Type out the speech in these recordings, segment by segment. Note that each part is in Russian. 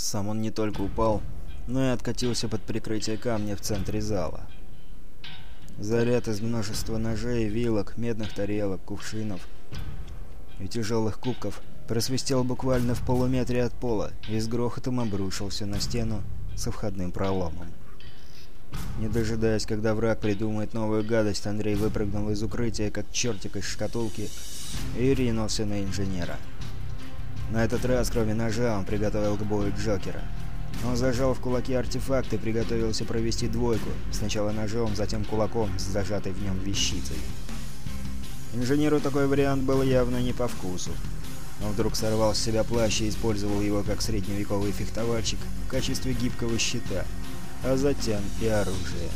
Сам он не только упал, но и откатился под прикрытие камня в центре зала. Заряд из множества ножей, вилок, медных тарелок, кувшинов и тяжелых кубков просвистел буквально в полуметре от пола и с грохотом обрушился на стену со входным проломом. Не дожидаясь, когда враг придумает новую гадость, Андрей выпрыгнул из укрытия, как чертик из шкатулки, и ринулся на инженера. На этот раз, кроме ножа, он приготовил к бою Джокера. Он зажал в кулаке артефакт и приготовился провести двойку, сначала ножом, затем кулаком с зажатой в нем вещицей. Инженеру такой вариант был явно не по вкусу. Он вдруг сорвал с себя плащ и использовал его как средневековый фехтовальщик в качестве гибкого щита, а затем и оружия.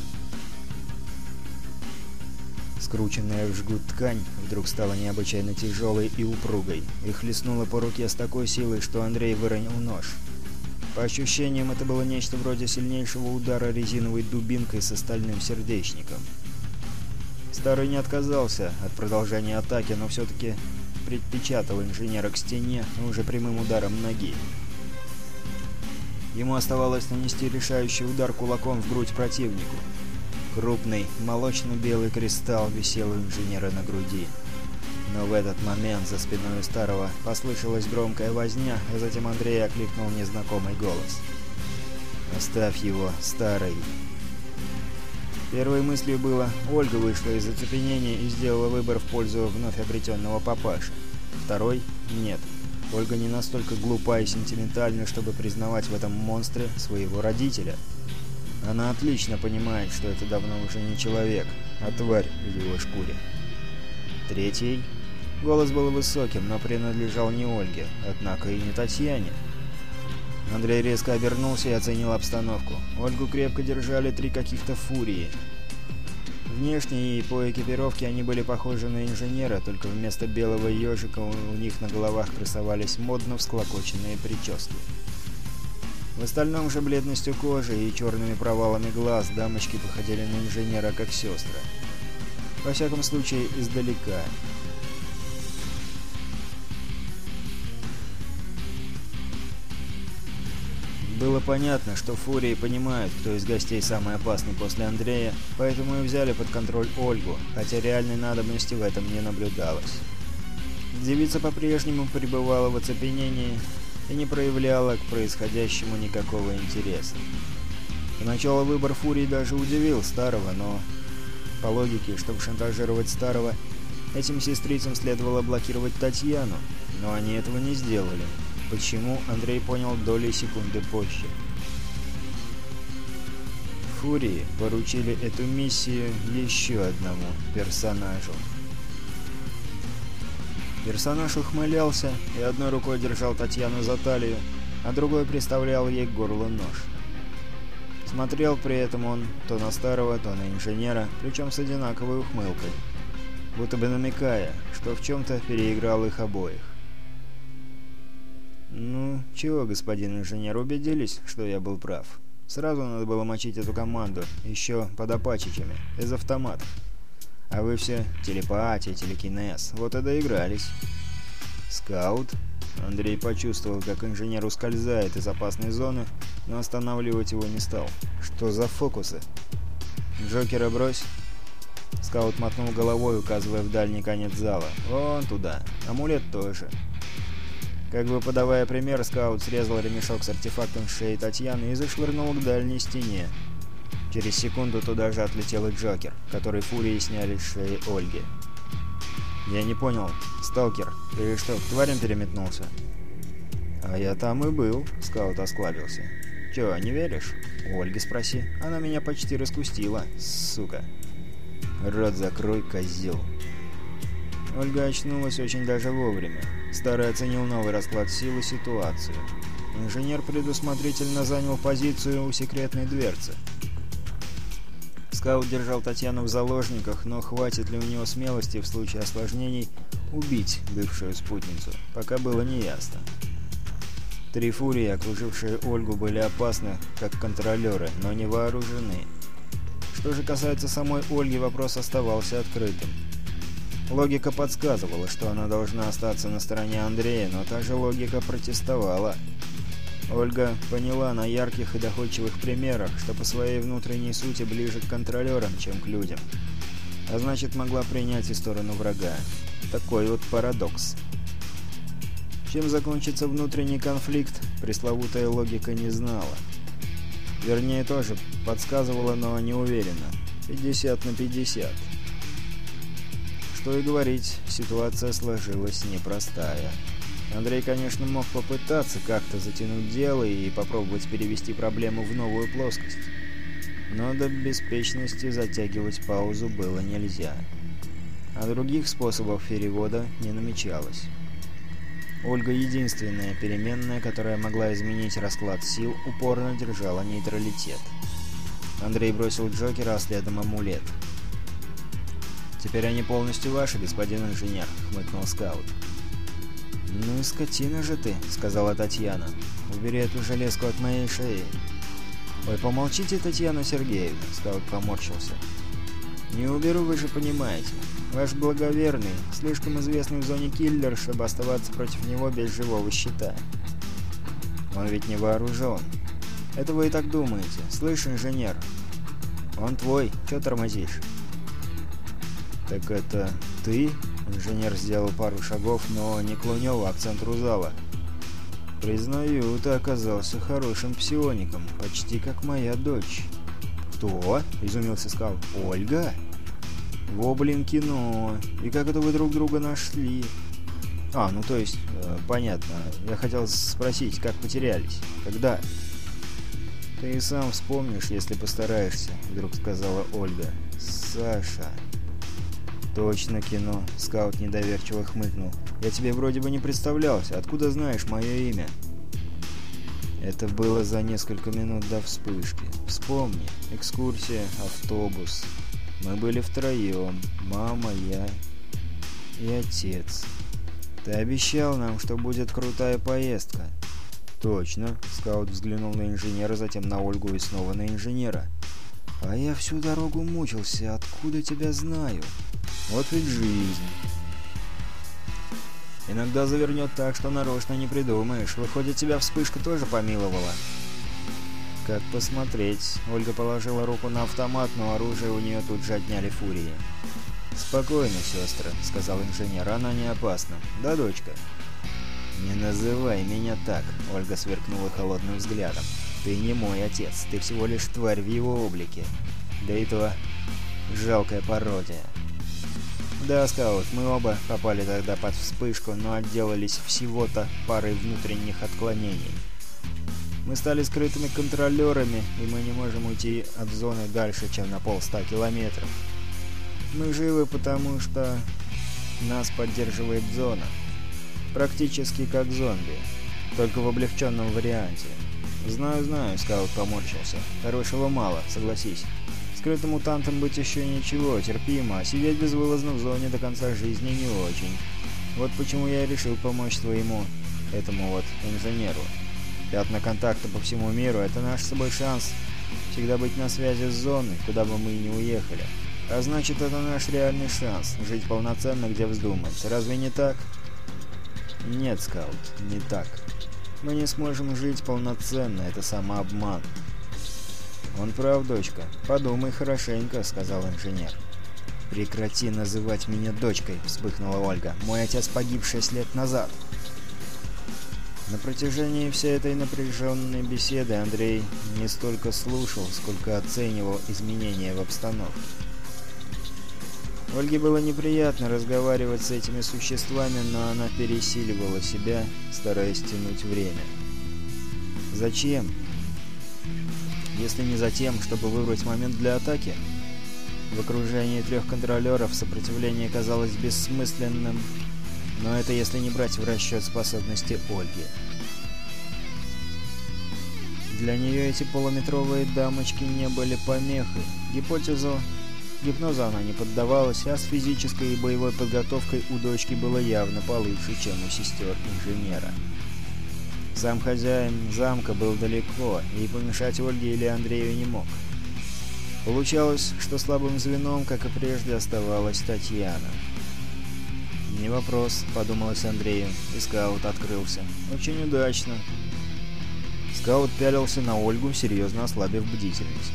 Скрученная в жгут ткань вдруг стала необычайно тяжелой и упругой и хлестнула по руке с такой силой, что Андрей выронил нож. По ощущениям, это было нечто вроде сильнейшего удара резиновой дубинкой с остальным сердечником. Старый не отказался от продолжения атаки, но все-таки предпечатал инженера к стене, уже прямым ударом ноги. Ему оставалось нанести решающий удар кулаком в грудь противнику. Крупный, молочно-белый кристалл висел у инженера на груди. Но в этот момент за спиной старого послышалась громкая возня, а затем Андрей окликнул незнакомый голос. «Оставь его, старый!» Первой мыслью было, Ольга вышла из оцепенения и сделала выбор в пользу вновь обретенного папаши. Второй – нет. Ольга не настолько глупа и сентиментальна, чтобы признавать в этом монстре своего родителя – она отлично понимает, что это давно уже не человек, а тварь в его шкуре. Третий. Голос был высоким, но принадлежал не Ольге, однако и не Татьяне. Андрей резко обернулся и оценил обстановку. Ольгу крепко держали три каких-то фурии. Внешне и по экипировке они были похожи на инженера, только вместо белого ежика у них на головах красовались модно всклокоченные прически. В остальном же бледностью кожи и черными провалами глаз дамочки походили на инженера как сестры. Во всяком случае, издалека. Было понятно, что Фурии понимают, кто из гостей самый опасный после Андрея, поэтому и взяли под контроль Ольгу, хотя реальной надобности в этом не наблюдалось. Девица по-прежнему пребывала в оцепенении, и не проявляла к происходящему никакого интереса. Поначалу выбор Фурии даже удивил Старого, но по логике, чтобы шантажировать Старого, этим сестрицам следовало блокировать Татьяну, но они этого не сделали. Почему, Андрей понял доли секунды позже. Фурии поручили эту миссию еще одному персонажу. Персонаж ухмылялся и одной рукой держал Татьяну за талию, а другой приставлял ей к горлу нож. Смотрел при этом он то на старого, то на инженера, причем с одинаковой ухмылкой, будто бы намекая, что в чем-то переиграл их обоих. «Ну, чего, господин инженер, убедились, что я был прав?» Сразу надо было мочить эту команду, еще под апачичами, из автоматов. А вы все телепатия, телекинез. Вот и доигрались. Скаут? Андрей почувствовал, как инженер ускользает из опасной зоны, но останавливать его не стал. Что за фокусы? Джокера брось. Скаут мотнул головой, указывая в дальний конец зала. Вон туда. Амулет тоже. Как бы подавая пример, скаут срезал ремешок с артефактом шеи Татьяны и зашвырнул к дальней стене. Через секунду туда же отлетел и Джокер, который фурией сняли с шеи Ольги. «Я не понял. Сталкер, ты что, к тварям переметнулся?» «А я там и был», — скаут осклабился. «Чё, не веришь?» «У Ольги спроси. Она меня почти раскустила, сука». «Рот закрой, козел». Ольга очнулась очень даже вовремя. Старый оценил новый расклад сил и ситуацию. Инженер предусмотрительно занял позицию у секретной дверцы — Скаут держал Татьяну в заложниках, но хватит ли у него смелости в случае осложнений убить бывшую спутницу, пока было неясно. Три фурии, окружившие Ольгу, были опасны, как контролеры, но не вооружены. Что же касается самой Ольги, вопрос оставался открытым. Логика подсказывала, что она должна остаться на стороне Андрея, но та же логика протестовала – Ольга поняла на ярких и доходчивых примерах, что по своей внутренней сути ближе к контролерам, чем к людям. А значит, могла принять и сторону врага. Такой вот парадокс. Чем закончится внутренний конфликт, пресловутая логика не знала. Вернее, тоже подсказывала, но не уверена. 50 на 50. Что и говорить, ситуация сложилась непростая. Андрей, конечно, мог попытаться как-то затянуть дело и попробовать перевести проблему в новую плоскость. Но до беспечности затягивать паузу было нельзя. А других способов перевода не намечалось. Ольга единственная переменная, которая могла изменить расклад сил, упорно держала нейтралитет. Андрей бросил Джокера, а следом амулет. «Теперь они полностью ваши, господин инженер», — хмыкнул скаут. «Ну и скотина же ты», — сказала Татьяна. «Убери эту железку от моей шеи». «Ой, помолчите, Татьяна Сергеевна», — скаут поморщился. «Не уберу, вы же понимаете. Ваш благоверный, слишком известный в зоне киллер, чтобы оставаться против него без живого щита. Он ведь не вооружен. Это вы и так думаете. Слышь, инженер, он твой, чё тормозишь?» «Так это ты?» Инженер сделал пару шагов, но не клонил, а к центру зала. «Признаю, ты оказался хорошим псиоником, почти как моя дочь». «Кто?» – изумился Скал. «Ольга?» «Во, кино! И как это вы друг друга нашли?» «А, ну то есть, э, понятно. Я хотел спросить, как потерялись? Когда?» «Ты сам вспомнишь, если постараешься», — вдруг сказала Ольга. «Саша...» «Точно кино», — скаут недоверчиво хмыкнул. «Я тебе вроде бы не представлялся. Откуда знаешь мое имя?» Это было за несколько минут до вспышки. Вспомни. Экскурсия, автобус. Мы были втроем. Мама, я и отец. Ты обещал нам, что будет крутая поездка. Точно. Скаут взглянул на инженера, затем на Ольгу и снова на инженера. А я всю дорогу мучился. Откуда тебя знаю? Вот ведь жизнь. Иногда завернет так, что нарочно не придумаешь. Выходит, тебя вспышка тоже помиловала. Как посмотреть. Ольга положила руку на автомат, но оружие у нее тут же отняли фурии. «Спокойно, сестра», — сказал инженер, — «она не опасна. Да, дочка?» «Не называй меня так», — Ольга сверкнула холодным взглядом. «Ты не мой отец, ты всего лишь тварь в его облике. Да и то жалкая пародия». Да, Скаут, мы оба попали тогда под вспышку, но отделались всего-то парой внутренних отклонений. Мы стали скрытыми контролерами, и мы не можем уйти от зоны дальше, чем на полста километров. Мы живы, потому что нас поддерживает зона. Практически как зомби, только в облегченном варианте. «Знаю, знаю», — Скаут поморщился. «Хорошего мало, согласись». Скрытым мутантом быть еще ничего, терпимо, а сидеть безвылазно в зоне до конца жизни не очень. Вот почему я решил помочь твоему этому вот, инженеру. Пятна контакта по всему миру — это наш собой шанс всегда быть на связи с зоной, куда бы мы ни уехали. А значит, это наш реальный шанс — жить полноценно, где вздумается. Разве не так? Нет, Скаут, не так. Мы не сможем жить полноценно, это самообман. «Он прав, дочка. Подумай хорошенько», — сказал инженер. «Прекрати называть меня дочкой», — вспыхнула Ольга. «Мой отец погиб шесть лет назад». На протяжении всей этой напряженной беседы Андрей не столько слушал, сколько оценивал изменения в обстановке. Ольге было неприятно разговаривать с этими существами, но она пересиливала себя, стараясь тянуть время. «Зачем?» если не за тем, чтобы выбрать момент для атаки. В окружении трех контролеров сопротивление казалось бессмысленным, но это если не брать в расчет способности Ольги. Для нее эти полуметровые дамочки не были помехой. Гипотезу гипноза она не поддавалась, а с физической и боевой подготовкой у дочки было явно получше, чем у сестер инженера. Сам хозяин замка был далеко, и помешать Ольге или Андрею не мог. Получалось, что слабым звеном, как и прежде, оставалась Татьяна. «Не вопрос», — подумалось Андрею, и скаут открылся. «Очень удачно». Скаут пялился на Ольгу, серьезно ослабив бдительность.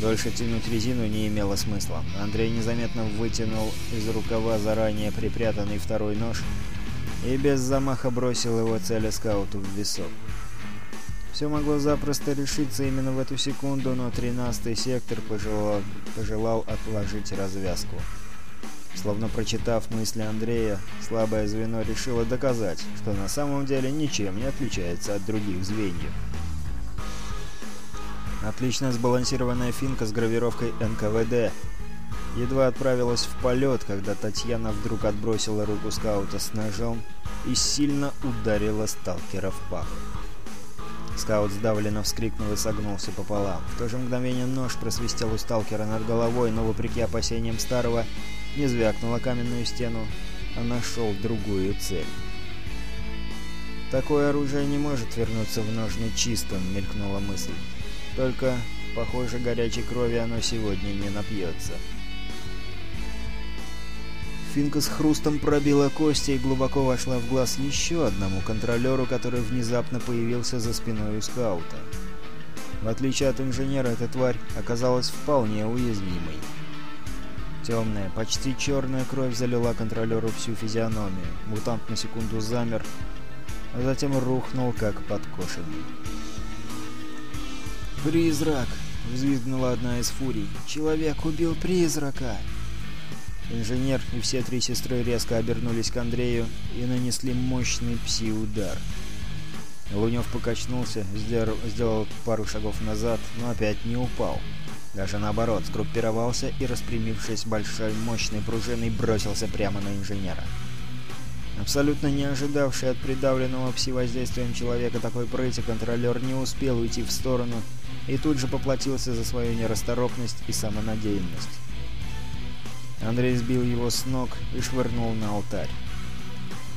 Дольше тянуть резину не имело смысла. Андрей незаметно вытянул из рукава заранее припрятанный второй нож — и без замаха бросил его цели скауту в висок. Все могло запросто решиться именно в эту секунду, но 13-й сектор пожелал, пожелал отложить развязку. Словно прочитав мысли Андрея, слабое звено решило доказать, что на самом деле ничем не отличается от других звеньев. Отлично сбалансированная финка с гравировкой НКВД едва отправилась в полет, когда Татьяна вдруг отбросила руку скаута с ножом и сильно ударила сталкера в пах. Скаут сдавленно вскрикнул и согнулся пополам. В то же мгновение нож просвистел у сталкера над головой, но, вопреки опасениям старого, не звякнула каменную стену, а нашел другую цель. «Такое оружие не может вернуться в ножны чистым», — мелькнула мысль. «Только, похоже, горячей крови оно сегодня не напьется». Финка с хрустом пробила кости и глубоко вошла в глаз еще одному контролеру, который внезапно появился за спиной у скаута. В отличие от инженера, эта тварь оказалась вполне уязвимой. Темная, почти черная кровь залила контролеру всю физиономию. Мутант на секунду замер, а затем рухнул, как подкошенный. «Призрак!» — взвизгнула одна из фурий. «Человек убил призрака!» Инженер и все три сестры резко обернулись к Андрею и нанесли мощный пси-удар. Лунев покачнулся, сделал пару шагов назад, но опять не упал. Даже наоборот, сгруппировался и, распрямившись большой мощной пружиной, бросился прямо на инженера. Абсолютно не ожидавший от придавленного пси-воздействием человека такой прыти, контролер не успел уйти в сторону и тут же поплатился за свою нерасторопность и самонадеянность. Андрей сбил его с ног и швырнул на алтарь.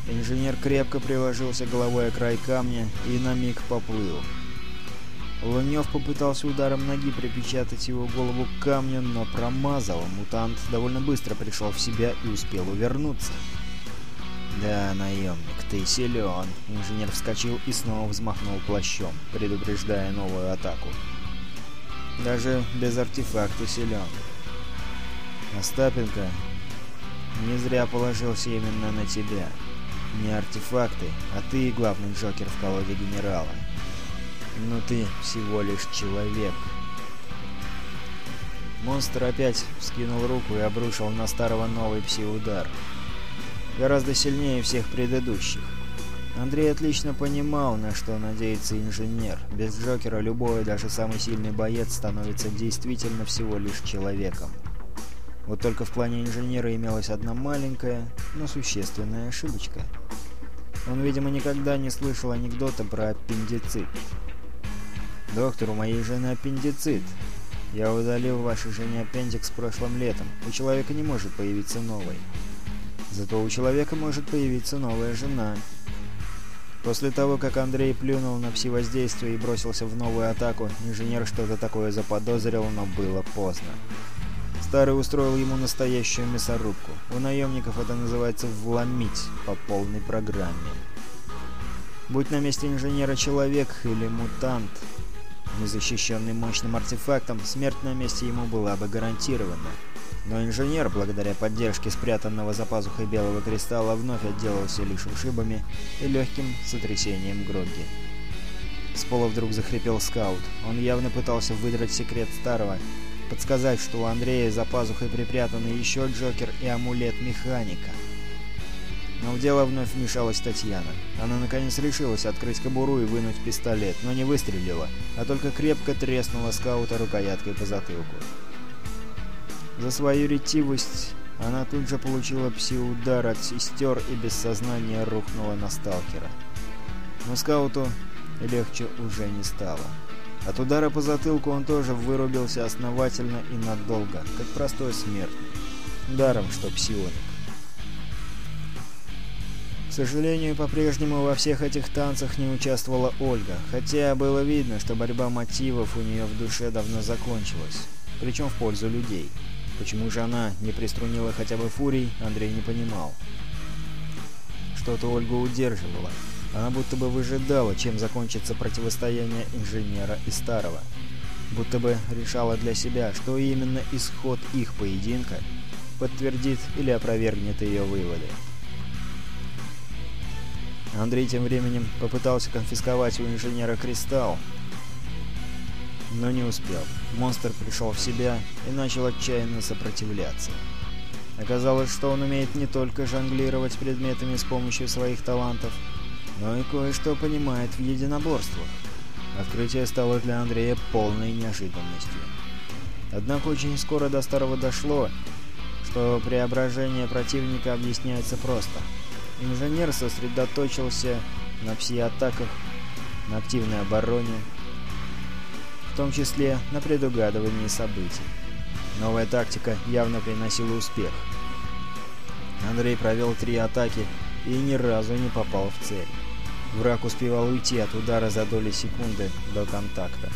Инженер крепко приложился головой о край камня и на миг поплыл. Лунёв попытался ударом ноги припечатать его голову к камню, но промазал. А мутант довольно быстро пришел в себя и успел увернуться. «Да, наемник, ты силен!» Инженер вскочил и снова взмахнул плащом, предупреждая новую атаку. «Даже без артефакта силен!» Остапенко, не зря положился именно на тебя. Не артефакты, а ты и главный Джокер в колоде генерала. Но ты всего лишь человек. Монстр опять вскинул руку и обрушил на старого новый пси-удар. Гораздо сильнее всех предыдущих. Андрей отлично понимал, на что надеется инженер. Без Джокера любой, даже самый сильный боец становится действительно всего лишь человеком. Вот только в плане инженера имелась одна маленькая, но существенная ошибочка. Он, видимо, никогда не слышал анекдота про аппендицит. «Доктор, у моей жены аппендицит. Я удалил вашей жене аппендикс прошлым летом. У человека не может появиться новый. Зато у человека может появиться новая жена». После того, как Андрей плюнул на всевоздействие и бросился в новую атаку, инженер что-то такое заподозрил, но было поздно. Старый устроил ему настоящую мясорубку. У наемников это называется «вломить» по полной программе. Будь на месте инженера человек или мутант, незащищенный мощным артефактом, смерть на месте ему была бы гарантирована. Но инженер, благодаря поддержке спрятанного за пазухой белого кристалла, вновь отделался лишь ушибами и легким сотрясением гроги. С пола вдруг захрипел скаут. Он явно пытался выдрать секрет старого, подсказать, что у Андрея за пазухой припрятаны еще Джокер и амулет Механика. Но в дело вновь вмешалась Татьяна. Она наконец решилась открыть кобуру и вынуть пистолет, но не выстрелила, а только крепко треснула скаута рукояткой по затылку. За свою ретивость она тут же получила пси-удар от сестер и без сознания рухнула на сталкера. Но скауту легче уже не стало. От удара по затылку он тоже вырубился основательно и надолго, как простой смертный. Даром, что псионик. К сожалению, по-прежнему во всех этих танцах не участвовала Ольга, хотя было видно, что борьба мотивов у нее в душе давно закончилась, причем в пользу людей. Почему же она не приструнила хотя бы фурий, Андрей не понимал. Что-то Ольгу удерживало. Она будто бы выжидала, чем закончится противостояние инженера и старого. Будто бы решала для себя, что именно исход их поединка подтвердит или опровергнет ее выводы. Андрей тем временем попытался конфисковать у инженера кристалл, но не успел. Монстр пришел в себя и начал отчаянно сопротивляться. Оказалось, что он умеет не только жонглировать предметами с помощью своих талантов, но и кое-что понимает в единоборствах. Открытие стало для Андрея полной неожиданностью. Однако очень скоро до старого дошло, что преображение противника объясняется просто. Инженер сосредоточился на пси-атаках, на активной обороне, в том числе на предугадывании событий. Новая тактика явно приносила успех. Андрей провел три атаки и ни разу не попал в цель. Враг успевал уйти от удара за доли секунды до контакта.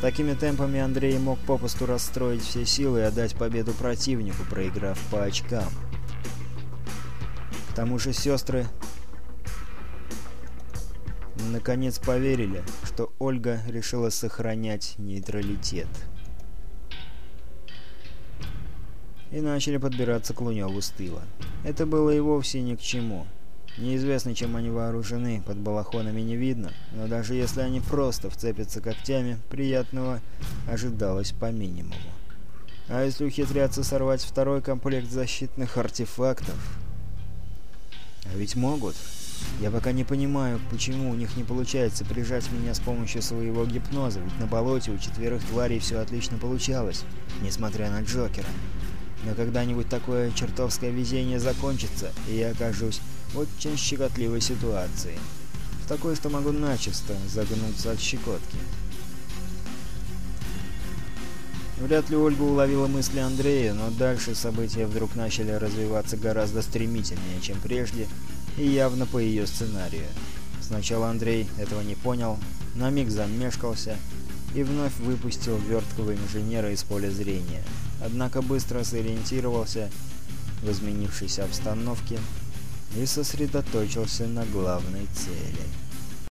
Такими темпами Андрей мог попусту расстроить все силы и отдать победу противнику, проиграв по очкам. К тому же сестры наконец поверили, что Ольга решила сохранять нейтралитет. И начали подбираться к Лунёву с тыла. Это было и вовсе ни к чему. Неизвестно, чем они вооружены, под балахонами не видно, но даже если они просто вцепятся когтями, приятного ожидалось по минимуму. А если ухитряться сорвать второй комплект защитных артефактов? А ведь могут. Я пока не понимаю, почему у них не получается прижать меня с помощью своего гипноза, ведь на болоте у четверых тварей все отлично получалось, несмотря на Джокера. Но когда-нибудь такое чертовское везение закончится, и я окажусь очень щекотливой ситуации. В такой что могу начисто загнуться от щекотки. Вряд ли Ольга уловила мысли Андрея, но дальше события вдруг начали развиваться гораздо стремительнее, чем прежде, и явно по ее сценарию. Сначала Андрей этого не понял, на миг замешкался и вновь выпустил верткого инженера из поля зрения. Однако быстро сориентировался в изменившейся обстановке и сосредоточился на главной цели.